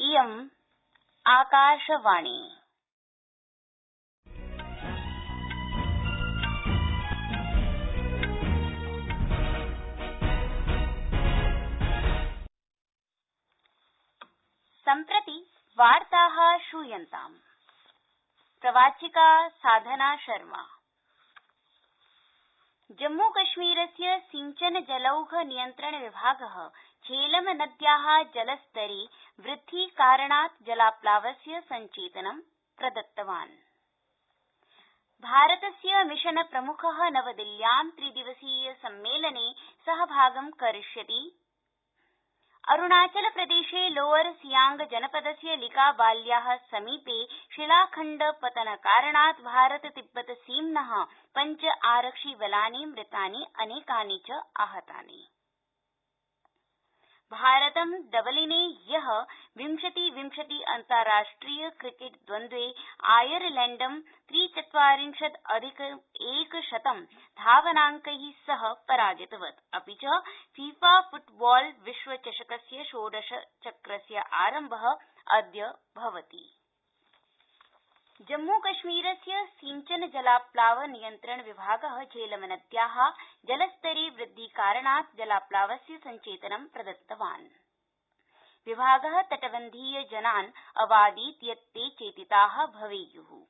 इयम् आकाशवाणी। सम्प्रति वार्ता श्रूयन्ताम्। प्रवाचिका साधना शर्मा। जम्मूकश्मीरस्य सिंचन जलौघ नियन्त्रण विभाग झेलम नद्या जलस्तरे वृद्धि कारणात् जलाप्लावस्य संचेतनं प्रदत्तवान्। भारतस्य मिशन प्रमुख नवदिल्ल्यां त्रिदिवसीय सम्मेलने सहभागं करिष्यति। अरुणाचलप्रदेशे लोअर सियांग जनपदस्य लिकाबाल्या समीपे शिलाखण्ड पतन कारणात् भारत तिब्बत सीम्न पञ्च आरक्षिबलानि मृतानि, अनेकानि च आहतानि। भारतं डबलिने ह्य विंशति विंशति अन्ताराष्ट्रिय क्रिकेट द्वन्द्वे आयरलैण्डं त्रिचत्वारिंशदधिक एकशतं धावनांकै सह पराजितवत्। अपि च फीफा फुटबॉल विश्वचषकस्य षोडशचक्रस्य आरंभ अद्य भवति जम्मूकश्मीरस्य सिंचन जलाप्लाव नियन्त्रण विभाग झेलम नद्या जलस्तरे वृद्धिकारणात् जलाप्लावस्य सञ्चेतनं प्रदत्तवान्। विभाग तटबन्धीय जनान् अवादीत् यत् ते चेतिता भवेयु।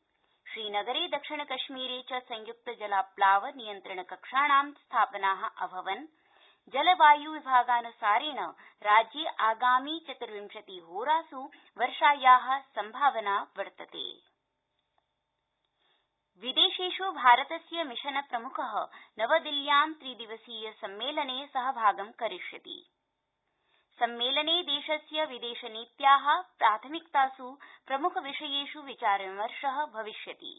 श्रीनगरे दक्षिणकश्मीरे च संयुक्त जलाप्लाव नियन्त्रण कक्षाणां स्थापना अभवन्। जलवायु विभागानुसारेण राज्ये आगामि चतुर्विंशति होरास् वर्षाया सम्भावना वर्तते। विदेशेष् भारतस्य मिशन प्रमुख नवदिल्ल्यां त्रिदिवसीय सम्मेलने सहभागं करिष्यति। सम्मेलने देशस्य विदेशनीत्या प्राथमिकतास् प्रमुखविषयेष् विचारविमर्श भविष्यति।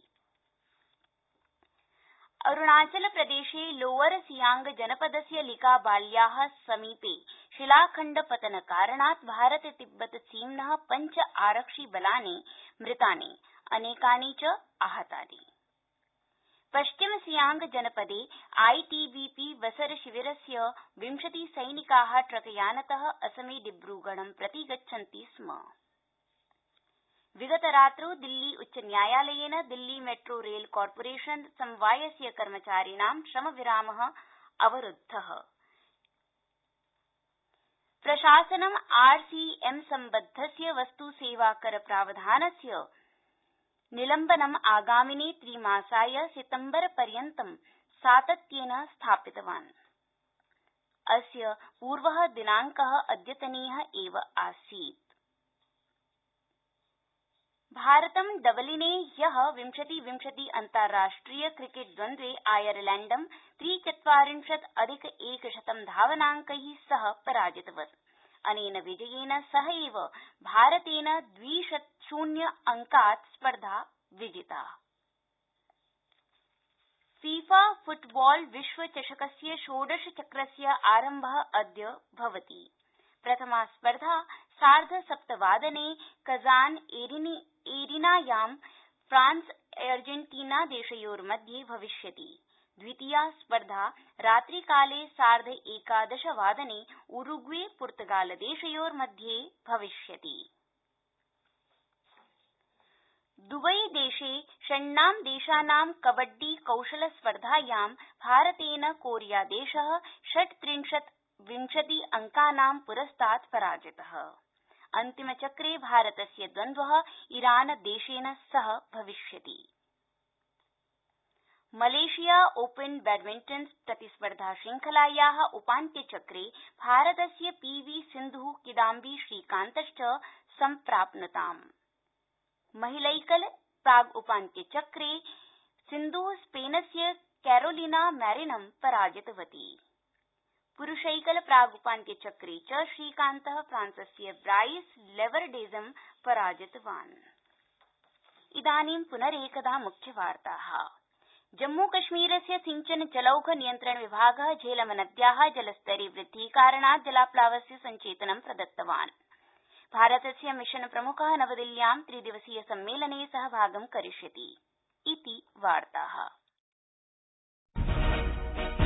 अरुणाचलप्रदेशे लोअर सियांग जनपदस्य लिकाबाल्या समीपे शिलाखण्डपतनकारणात् भारत तिब्बत सीम्न पञ्च आरक्षिबलानि मृतानि, अनेकानि च आहतानि। पश्चिम सियांग जनपदे आईटीबीपी बसर शिविरस्य विंशति सैनिका ट्रकयानत असमे डिब्रूगढं प्रति गच्छन्ति स्म। विगतरात्रौ दिल्ली उच्चन्यायालयेन दिल्ली मेट्रो रेल कॉर्पोरेशन समवायस्य कर्मचारिणां श्रमविराम अवरुद्ध। प्रशासनं आरसीएम सम्बद्धस्य वस्तुसेवाकर प्रावधानस्य निलम्बनम् आगामिने त्रिमासाय सितम्बरपर्यन्तं सातत्येन स्थापितवान्। अस्य पूर्व दिनांक अद्यतनीय एव आसीत्। भारतं डबलिने ह्य विंशति विंशति अन्ताराष्ट्रिय क्रिकेट द्वन्द्वे आयरलैण्डं त्रिचत्वारिंशदधिक एकशतं धावनांकै सह पराजितवत्। अनेन विजयेन सहैव, भारतेन द्विशून्य अंकात् स्पर्धा विजिता। फीफा फुटबॉल विश्वचषकस्य षोडशचक्रस्य आरंभ अद्य भवति। प्रथमा स्पर्धा सार्ध सप्तवादने कज़ान एरीनायां फ्रांस अर्जेन्टीना देशयोर्मध्ये भविष्यति। द्वितीया स्पर्धा रात्रिकाले सार्ध एकादश एकादशवादने उरुग्वे पुर्तगालदेशयोर्मध्ये भविष्यति दुबई देशे षण्णां देशानां कबड्डी कौशल स्पर्धायां भारतेन कोरियादेश षट्त्रिंशत् विंशति अंकानां पुरस्तात् पराजित अन्तिमचक्रे भारतस्य द्वन्द्व ईरानदेशेन सह भविष्यति मलेशिया ओपन बैडमिण्टन प्रतिस्पर्धा श्रृंखलाया उपान्त्यचक्रे भारतस्य पी वी सिन्धु किदाम्बी श्रीकान्तश्च सम्प्राप्नुताम्। महिलैकल प्राग्उपान्त्यचक्रे सिन्धु स्पेनस्य कैरोलिना मैरिनं पराजितवती। पुरुषैकल प्राग्उपान्त्यचक्रे च श्रीकान्त फ्रांसस्य ब्राइस लेवरडेजं पराजितवान्। जम्मूकश्मीरस्य सिंचन जलौघ नियन्त्रण विभाग झेलम नद्या जलस्तरे वृद्धिकारणात् जलाप्लावस्य सञ्चेतनं प्रदत्तवान्। भारतस्य मिशन प्रमुख नवदिल्ल्यां त्रिदिवसीय सम्मेलने सहभागं करिष्यति। इति वार्ताः।